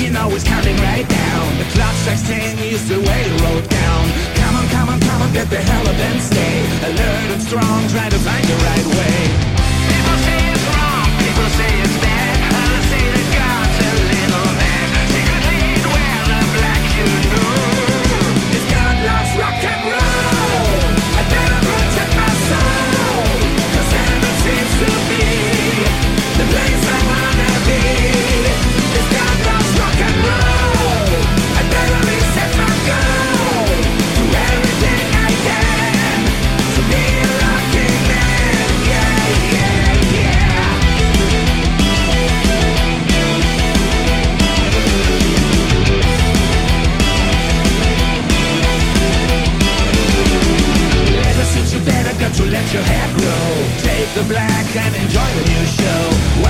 you know it's coming right down. The clock strikes ten, use the way you wrote down. Come on, come on, come on, get the hell up and stay. Alert and strong, try to find your Let your hair grow, take the black and enjoy the new show.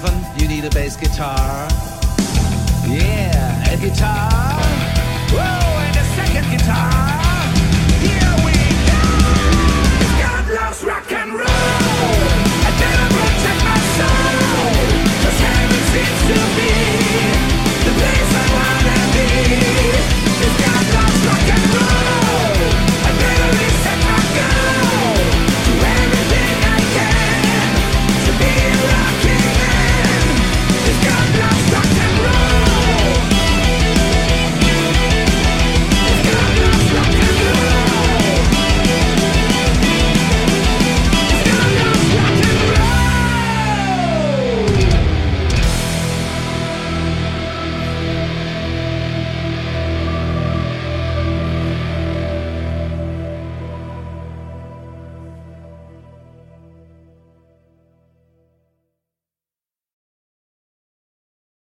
heaven, you need a bass guitar. Yeah, a guitar.